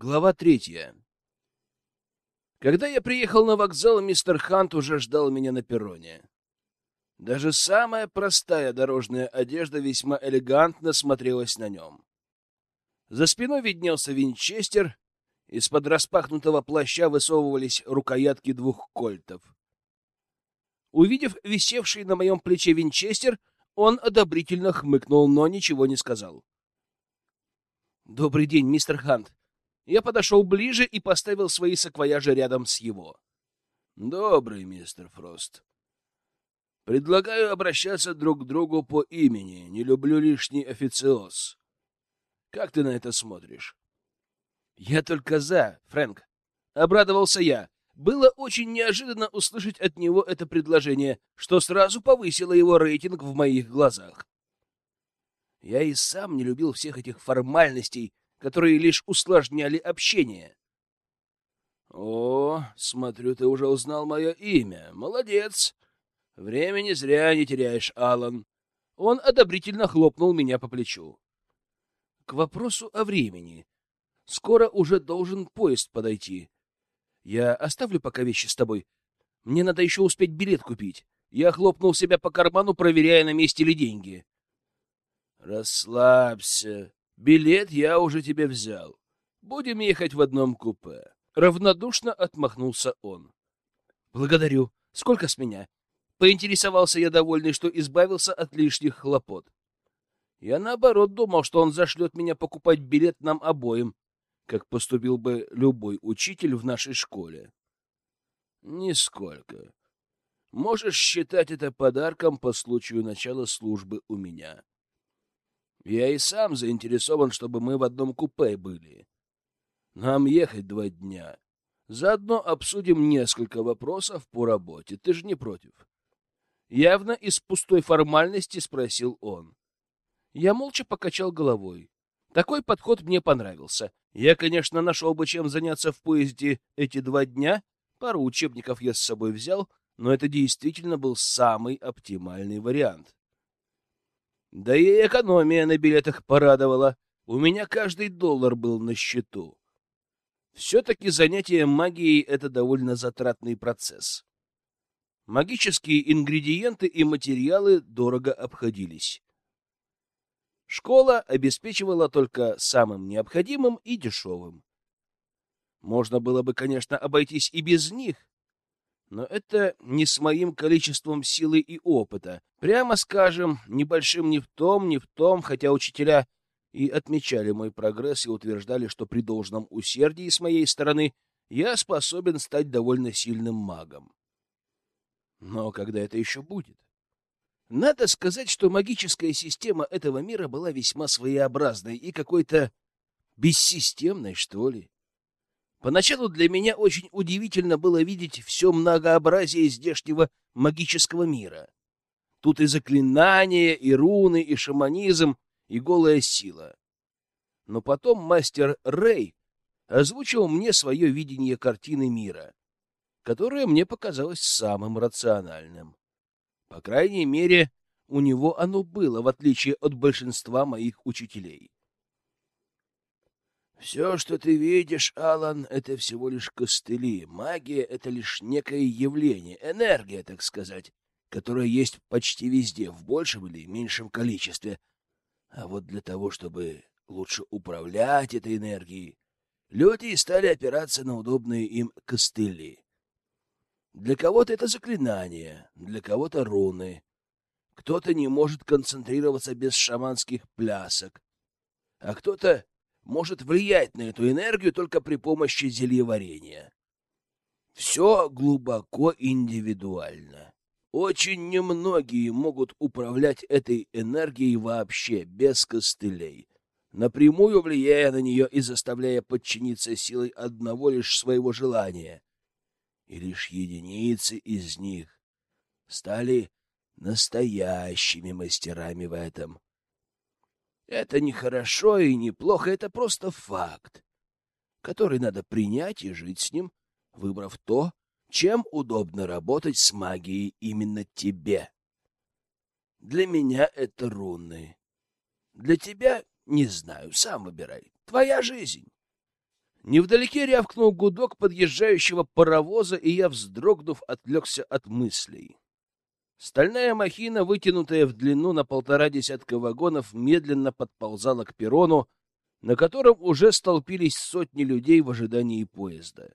Глава третья. Когда я приехал на вокзал, мистер Хант уже ждал меня на перроне. Даже самая простая дорожная одежда весьма элегантно смотрелась на нем. За спиной виднелся винчестер, из-под распахнутого плаща высовывались рукоятки двух кольтов. Увидев висевший на моем плече винчестер, он одобрительно хмыкнул, но ничего не сказал. «Добрый день, мистер Хант», я подошел ближе и поставил свои саквояжи рядом с его. Добрый, мистер Фрост. Предлагаю обращаться друг к другу по имени. Не люблю лишний официоз. Как ты на это смотришь? Я только за, Фрэнк. Обрадовался я. Было очень неожиданно услышать от него это предложение, что сразу повысило его рейтинг в моих глазах. Я и сам не любил всех этих формальностей, которые лишь усложняли общение. О, смотрю, ты уже узнал мое имя. Молодец. Времени зря не теряешь, Алан. Он одобрительно хлопнул меня по плечу. К вопросу о времени. Скоро уже должен поезд подойти. Я оставлю пока вещи с тобой. Мне надо еще успеть билет купить. Я хлопнул себя по карману, проверяя, на месте ли деньги. Расслабься. Билет я уже тебе взял. Будем ехать в одном купе. Равнодушно отмахнулся он. Благодарю. Сколько с меня? Поинтересовался я, довольный, что избавился от лишних хлопот. Я, наоборот, думал, что он зашлет меня покупать билет нам обоим, как поступил бы любой учитель в нашей школе. Нисколько. Можешь считать это подарком по случаю начала службы у меня. Я и сам заинтересован, чтобы мы в одном купе были. Нам ехать два дня. Заодно обсудим несколько вопросов по работе. Ты же не против? Явно из пустой формальности спросил он. Я молча покачал головой. Такой подход мне понравился. Я, конечно, нашел бы чем заняться в поезде эти два дня. Пару учебников я с собой взял, но это действительно был самый оптимальный вариант. Да и экономия на билетах порадовала. У меня каждый доллар был на счету. Все-таки занятие магией — это довольно затратный процесс. Магические ингредиенты и материалы дорого обходились. Школа обеспечивала только самым необходимым и дешевым. Можно было бы, конечно, обойтись и без них, но это не с моим количеством силы и опыта. Прямо скажем, небольшим ни в том, ни в том, хотя учителя и отмечали мой прогресс и утверждали, что при должном усердии с моей стороны я способен стать довольно сильным магом. Но когда это еще будет? Надо сказать, что магическая система этого мира была весьма своеобразной и какой-то бессистемной, что ли. Поначалу для меня очень удивительно было видеть все многообразие здешнего магического мира. Тут и заклинания, и руны, и шаманизм, и голая сила. Но потом мастер Рэй озвучил мне свое видение картины мира, которое мне показалось самым рациональным. По крайней мере, у него оно было, в отличие от большинства моих учителей. Все, что ты видишь, Алан, это всего лишь костыли. Магия — это лишь некое явление, энергия, так сказать, которая есть почти везде, в большем или меньшем количестве. А вот для того, чтобы лучше управлять этой энергией, люди стали опираться на удобные им костыли. Для кого-то это заклинание, для кого-то руны. Кто-то не может концентрироваться без шаманских плясок, а кто-то может влиять на эту энергию только при помощи зельеварения. Все глубоко индивидуально. Очень немногие могут управлять этой энергией вообще, без костылей, напрямую влияя на нее и заставляя подчиниться силой одного лишь своего желания. И лишь единицы из них стали настоящими мастерами в этом. Это не хорошо и не плохо, это просто факт, который надо принять и жить с ним, выбрав то, чем удобно работать с магией именно тебе. Для меня это руны. Для тебя, не знаю, сам выбирай. Твоя жизнь. Невдалеке рявкнул гудок подъезжающего паровоза, и я, вздрогнув, отвлекся от мыслей. Стальная махина, вытянутая в длину на полтора десятка вагонов, медленно подползала к перрону, на котором уже столпились сотни людей в ожидании поезда.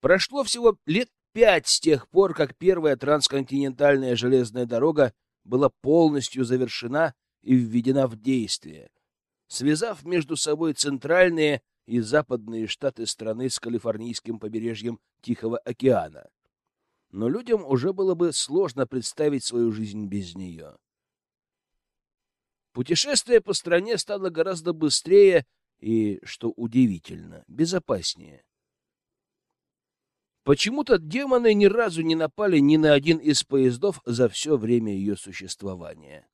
Прошло всего лет пять с тех пор, как первая трансконтинентальная железная дорога была полностью завершена и введена в действие, связав между собой центральные и западные штаты страны с калифорнийским побережьем Тихого океана. Но людям уже было бы сложно представить свою жизнь без нее. Путешествие по стране стало гораздо быстрее и, что удивительно, безопаснее. Почему-то демоны ни разу не напали ни на один из поездов за все время ее существования.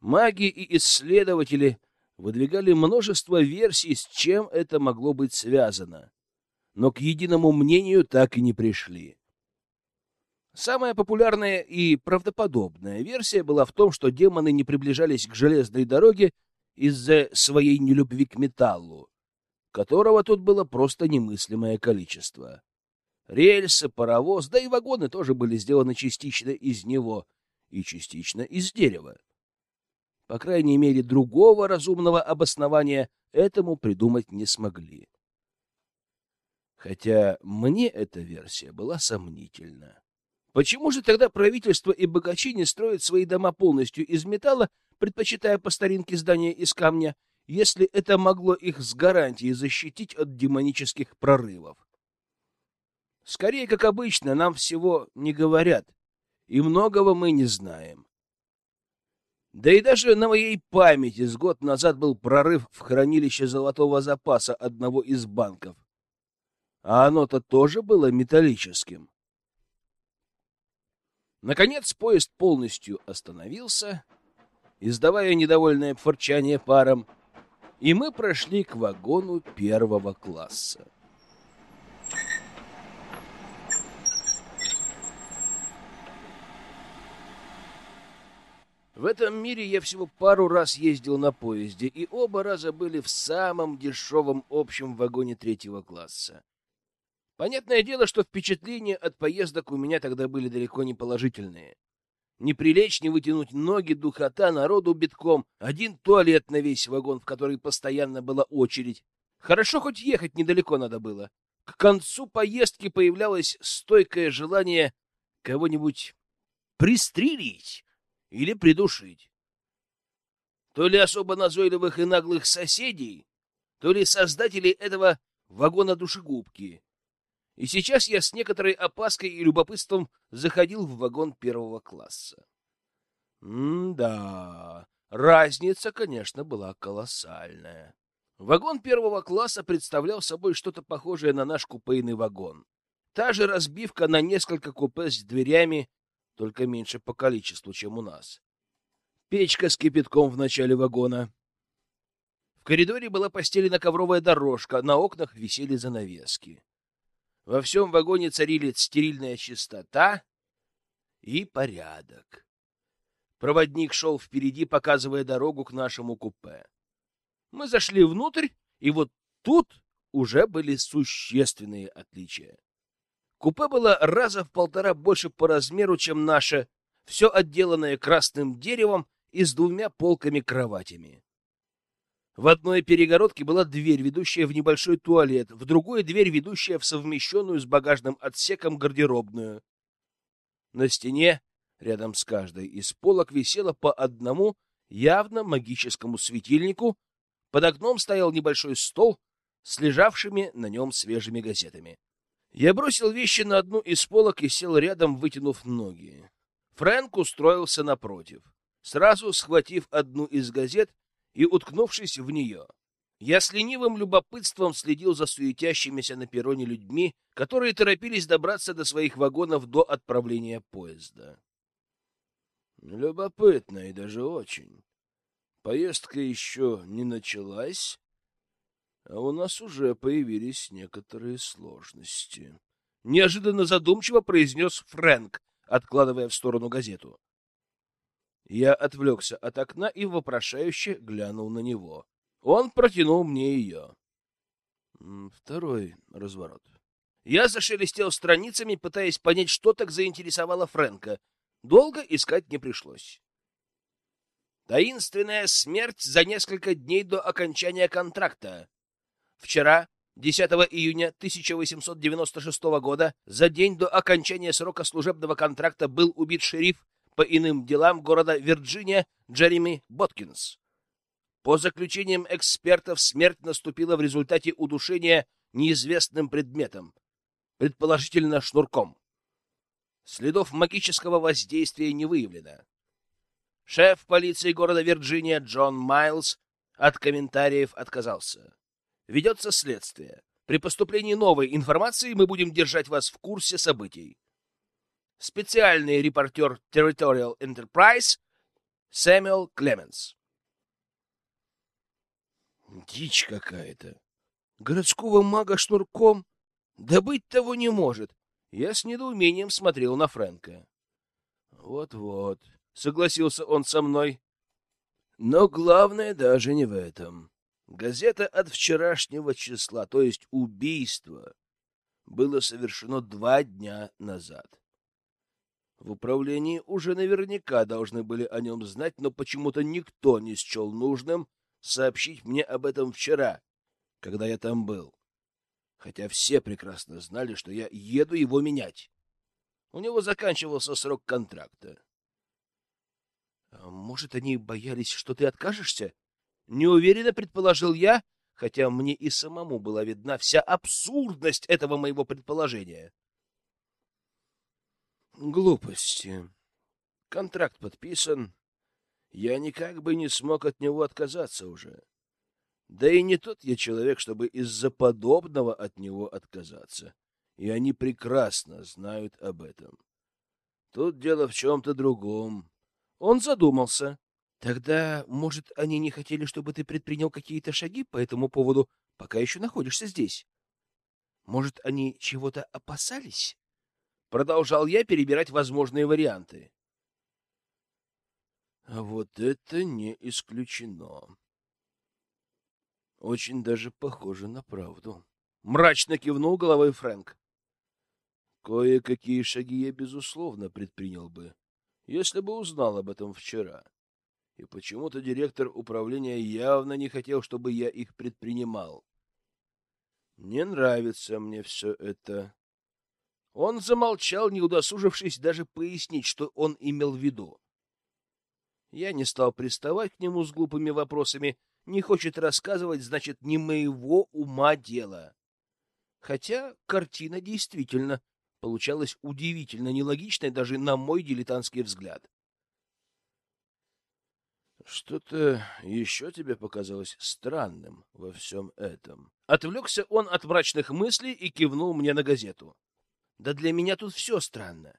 Маги и исследователи выдвигали множество версий, с чем это могло быть связано, но к единому мнению так и не пришли. Самая популярная и правдоподобная версия была в том, что демоны не приближались к железной дороге из-за своей нелюбви к металлу, которого тут было просто немыслимое количество. Рельсы, паровоз, да и вагоны тоже были сделаны частично из него и частично из дерева. По крайней мере, другого разумного обоснования этому придумать не смогли. Хотя мне эта версия была сомнительна. Почему же тогда правительство и богачи не строят свои дома полностью из металла, предпочитая по старинке здания из камня, если это могло их с гарантией защитить от демонических прорывов? Скорее, как обычно, нам всего не говорят, и многого мы не знаем. Да и даже на моей памяти с год назад был прорыв в хранилище золотого запаса одного из банков. А оно-то тоже было металлическим. Наконец поезд полностью остановился, издавая недовольное фырчание паром, и мы прошли к вагону первого класса. В этом мире я всего пару раз ездил на поезде, и оба раза были в самом дешевом общем вагоне третьего класса. Понятное дело, что впечатления от поездок у меня тогда были далеко не положительные. Не прилечь, не вытянуть ноги, духота, народу битком, один туалет на весь вагон, в который постоянно была очередь. Хорошо, хоть ехать недалеко надо было. К концу поездки появлялось стойкое желание кого-нибудь пристрелить или придушить. То ли особо назойливых и наглых соседей, то ли создателей этого вагона душегубки. И сейчас я с некоторой опаской и любопытством заходил в вагон первого класса. М-да, разница, конечно, была колоссальная. Вагон первого класса представлял собой что-то похожее на наш купейный вагон. Та же разбивка на несколько купе с дверями только меньше по количеству, чем у нас. Печка с кипятком в начале вагона. В коридоре была постелена ковровая дорожка, на окнах висели занавески. Во всем вагоне царили стерильная чистота и порядок. Проводник шел впереди, показывая дорогу к нашему купе. Мы зашли внутрь, и вот тут уже были существенные отличия. Купе было раза в полтора больше по размеру, чем наше, все отделанное красным деревом и с двумя полками-кроватями. В одной перегородке была дверь, ведущая в небольшой туалет, в другой — дверь, ведущая в совмещенную с багажным отсеком гардеробную. На стене, рядом с каждой из полок, висело по одному явно магическому светильнику, под окном стоял небольшой стол с лежавшими на нем свежими газетами. Я бросил вещи на одну из полок и сел рядом, вытянув ноги. Фрэнк устроился напротив, сразу схватив одну из газет и уткнувшись в нее. Я с ленивым любопытством следил за суетящимися на перроне людьми, которые торопились добраться до своих вагонов до отправления поезда. Любопытно и даже очень. Поездка еще не началась, а у нас уже появились некоторые сложности. Неожиданно задумчиво произнес Фрэнк, откладывая в сторону газету. Я отвлекся от окна и вопрошающе глянул на него. Он протянул мне ее. Второй разворот. Я зашелестел страницами, пытаясь понять, что так заинтересовало Фрэнка. Долго искать не пришлось. Таинственная смерть за несколько дней до окончания контракта. Вчера, 10 июня 1896 года, за день до окончания срока служебного контракта был убит шериф по иным делам города Вирджиния Джереми Боткинс. По заключениям экспертов, смерть наступила в результате удушения неизвестным предметом, предположительно шнурком. Следов магического воздействия не выявлено. Шеф полиции города Вирджиния Джон Майлз от комментариев отказался. Ведется следствие. При поступлении новой информации мы будем держать вас в курсе событий. Специальный репортер Territorial Enterprise Сэмюэл Клеменс. Дичь какая-то. Городского мага шнурком? Да быть того не может. Я с недоумением смотрел на Фрэнка. Вот-вот согласился он со мной. Но главное даже не в этом. Газета от вчерашнего числа, то есть убийство, было совершено два дня назад. В управлении уже наверняка должны были о нем знать, но почему-то никто не счел нужным сообщить мне об этом вчера, когда я там был. Хотя все прекрасно знали, что я еду его менять. У него заканчивался срок контракта. А может, они боялись, что ты откажешься? Неуверенно предположил я, хотя мне и самому была видна вся абсурдность этого моего предположения. Глупости. Контракт подписан. Я никак бы не смог от него отказаться уже. Да и не тот я человек, чтобы из-за подобного от него отказаться. И они прекрасно знают об этом. Тут дело в чем-то другом. Он задумался. Тогда, может, они не хотели, чтобы ты предпринял какие-то шаги по этому поводу, пока еще находишься здесь? Может, они чего-то опасались? Продолжал я перебирать возможные варианты. А вот это не исключено. Очень даже похоже на правду. Мрачно кивнул головой Фрэнк. Кое-какие шаги я, безусловно, предпринял бы, если бы узнал об этом вчера. И почему-то директор управления явно не хотел, чтобы я их предпринимал. Не нравится мне все это. Он замолчал, не удосужившись даже пояснить, что он имел в виду. Я не стал приставать к нему с глупыми вопросами. Не хочет рассказывать, значит, не моего ума дело. Хотя картина действительно получалось удивительно нелогичной даже на мой дилетантский взгляд. Что-то еще тебе показалось странным во всем этом? Отвлекся он от мрачных мыслей и кивнул мне на газету. Да для меня тут все странно.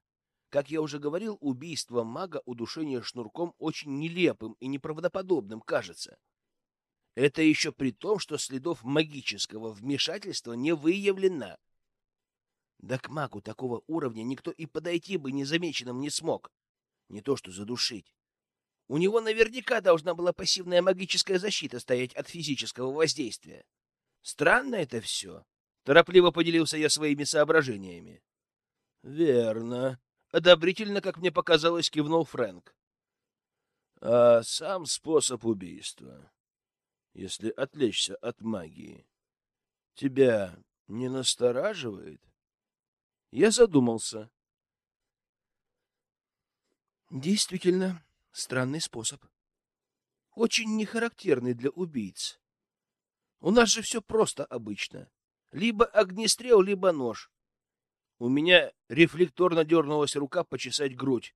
Как я уже говорил, убийство мага удушение шнурком очень нелепым и неправдоподобным кажется. Это еще при том, что следов магического вмешательства не выявлено. Да к магу такого уровня никто и подойти бы незамеченным не смог. Не то что задушить. У него наверняка должна была пассивная магическая защита стоять от физического воздействия. Странно это все. Торопливо поделился я своими соображениями. Верно. Одобрительно, как мне показалось, кивнул Фрэнк. А сам способ убийства, если отвлечься от магии, тебя не настораживает? Я задумался. Действительно, странный способ. Очень нехарактерный для убийц. У нас же все просто обычно. Либо огнестрел, либо нож. У меня рефлекторно дернулась рука почесать грудь,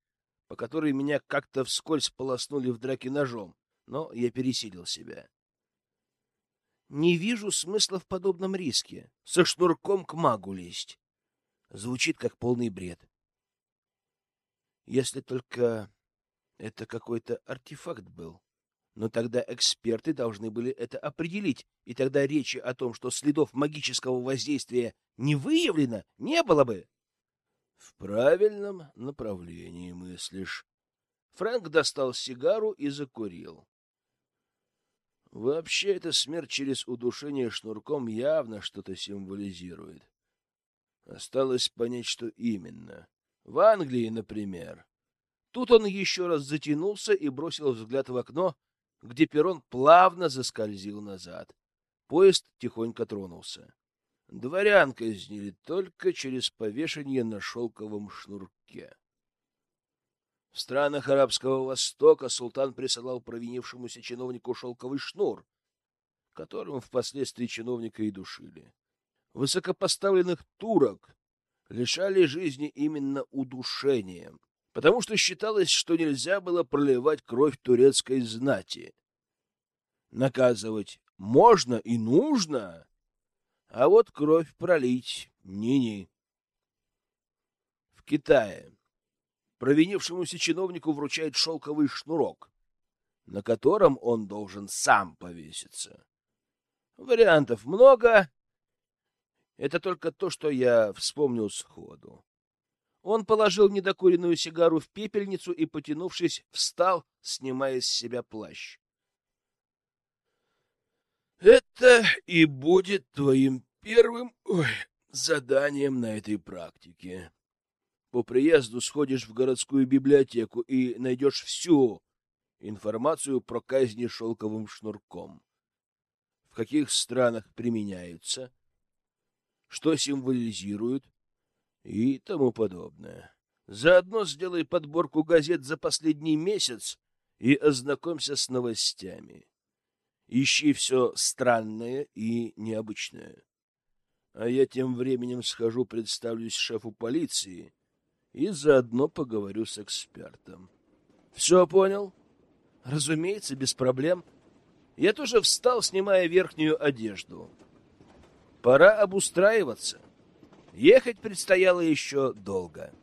по которой меня как-то вскользь полоснули в драке ножом, но я пересилил себя. Не вижу смысла в подобном риске. Со шнурком к магу лезть. Звучит как полный бред. Если только это какой-то артефакт был. Но тогда эксперты должны были это определить, и тогда речи о том, что следов магического воздействия не выявлено, не было бы. В правильном направлении мыслишь. Фрэнк достал сигару и закурил. Вообще, эта смерть через удушение шнурком явно что-то символизирует. Осталось понять, что именно. В Англии, например. Тут он еще раз затянулся и бросил взгляд в окно, где перрон плавно заскользил назад. Поезд тихонько тронулся. Дворян казнили только через повешение на шелковом шнурке. В странах Арабского Востока султан присылал провинившемуся чиновнику шелковый шнур, которым впоследствии чиновника и душили. Высокопоставленных турок лишали жизни именно удушением, потому что считалось, что нельзя было проливать кровь турецкой знати. Наказывать можно и нужно, а вот кровь пролить ни-ни. В Китае провинившемуся чиновнику вручают шелковый шнурок, на котором он должен сам повеситься. Вариантов много. Это только то, что я вспомнил сходу. Он положил недокуренную сигару в пепельницу и, потянувшись, встал, снимая с себя плащ. Это и будет твоим первым ой, заданием на этой практике. По приезду сходишь в городскую библиотеку и найдешь всю информацию про казни шелковым шнурком. В каких странах применяются, что символизируют и тому подобное. Заодно сделай подборку газет за последний месяц и ознакомься с новостями. Ищи все странное и необычное. А я тем временем схожу, представлюсь шефу полиции и заодно поговорю с экспертом. Все понял? Разумеется, без проблем. Я тоже встал, снимая верхнюю одежду. Пора обустраиваться. Ехать предстояло еще долго. —